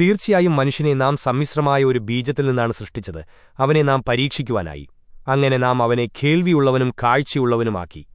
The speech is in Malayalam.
തീർച്ചയായും മനുഷ്യനെ നാം സമ്മിശ്രമായ ഒരു ബീജത്തിൽ നിന്നാണ് സൃഷ്ടിച്ചത്. അവനെ നാം പരീക്ഷിക്കുവാനായി. അങ്ങനെ നാം അവനെ കേൾവിയുള്ളവനും കാഴ്ചയുള്ളവനുമാക്കി.